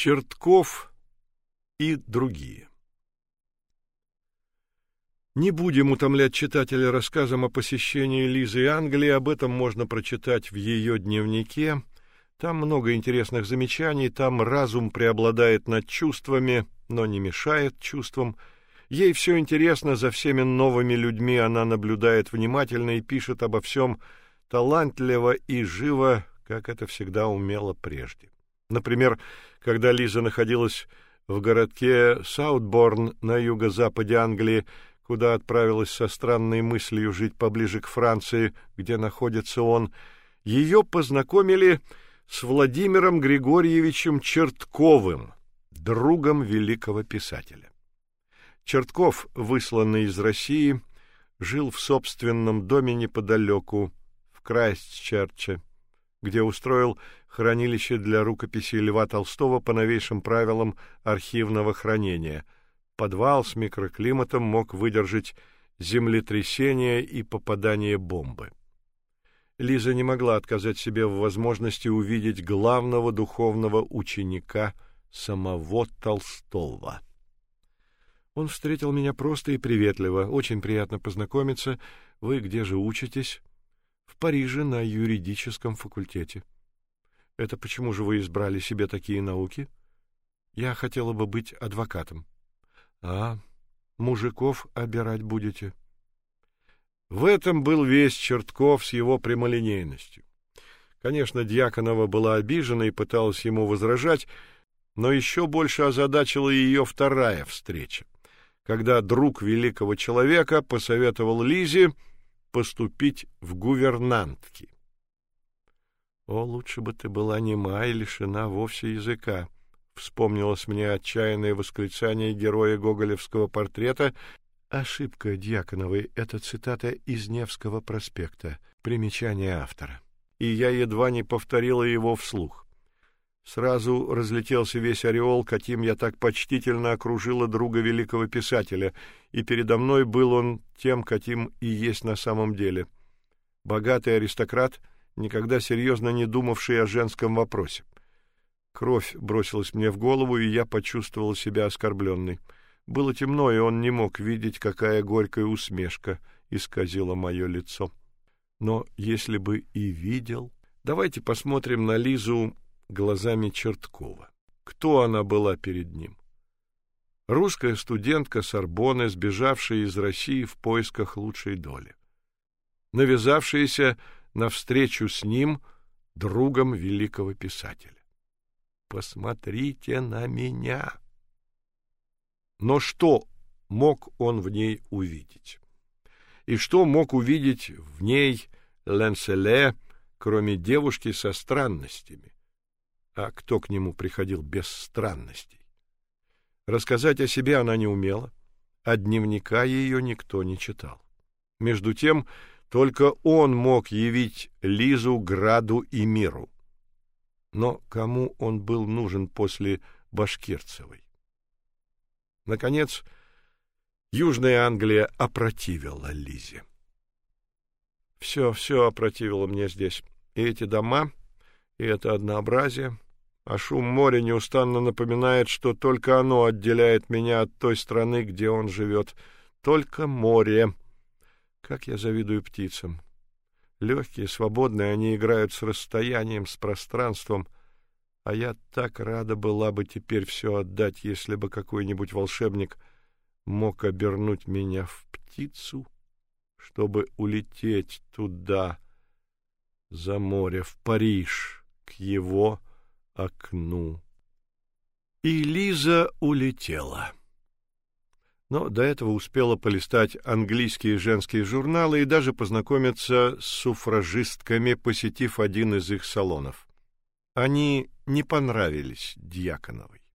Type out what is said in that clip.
Чертков и другие. Не будем утомлять читателя рассказом о посещении Лизы Англии, об этом можно прочитать в ее дневнике. Там много интересных замечаний, там разум преобладает над чувствами, но не мешает чувствам. Ей все интересно, за всеми новыми людьми она наблюдает внимательно и пишет обо всем талантливо и живо, как это всегда умела прежде. Например, когда Лиза находилась в городке Саутборн на юго-западе Англии, куда отправилась со странной мыслью жить поближе к Франции, где находится он, ее познакомили с Владимиром Григорьевичем Чертковым, другом великого писателя. Чертков, высланный из России, жил в собственном доме неподалеку, в Крайстчерче, где устроил хранилище для рукописей Льва Толстого по новейшим правилам архивного хранения. Подвал с микроклиматом мог выдержать землетрясение и попадание бомбы. Лиза не могла отказать себе в возможности увидеть главного духовного ученика самого Толстого. Он встретил меня просто и приветливо. Очень приятно познакомиться. Вы где же учитесь? В Париже на юридическом факультете. Это почему же вы избрали себе такие науки? Я хотела бы быть адвокатом. А, мужиков обирать будете? В этом был весь Чертков с его прямолинейностью. Конечно, Дьяконова была обижена и пыталась ему возражать, но еще больше озадачила ее вторая встреча когда друг великого человека посоветовал Лизе поступить в гувернантки. О, лучше бы ты была нема и лишена вовсе языка. Вспомнилось мне отчаянное восклицание героя гоголевского портрета. Ошибка Дьяконовой это цитата из Невского проспекта, примечание автора. И я едва не повторила его вслух. Сразу разлетелся весь ореол, каким я так почтительно окружила друга великого писателя, и передо мной был он тем, каким и есть на самом деле. Богатый аристократ, никогда серьезно не думавший о женском вопросе. Кровь бросилась мне в голову, и я почувствовал себя оскорбленной. Было темно, и он не мог видеть, какая горькая усмешка исказила мое лицо. Но если бы и видел, давайте посмотрим на Лизу глазами Черткова. Кто она была перед ним? Русская студентка Сорбонны, сбежавшая из России в поисках лучшей доли. Навязавшаяся навстречу с ним другом великого писателя. Посмотрите на меня. Но что мог он в ней увидеть? И что мог увидеть в ней Ленселе, кроме девушки со странностями? А кто к нему приходил без странностей. Рассказать о себе она не умела, а дневника ее никто не читал. Между тем, только он мог явить Лизу Граду и миру. Но кому он был нужен после Башкирцевой? Наконец, Южная Англия опротивила Лизе. Все, все опротивило мне здесь. И эти дома, и это однообразие, а шум моря неустанно напоминает, что только оно отделяет меня от той страны, где он живет. Только море. Как я завидую птицам. Легкие, свободные, они играют с расстоянием, с пространством, а я так рада была бы теперь все отдать, если бы какой-нибудь волшебник мог обернуть меня в птицу, чтобы улететь туда, за море, в Париж, к его окну. И Лиза улетела. Но до этого успела полистать английские женские журналы и даже познакомиться с суфражистками, посетив один из их салонов. Они не понравились Дьяконовой.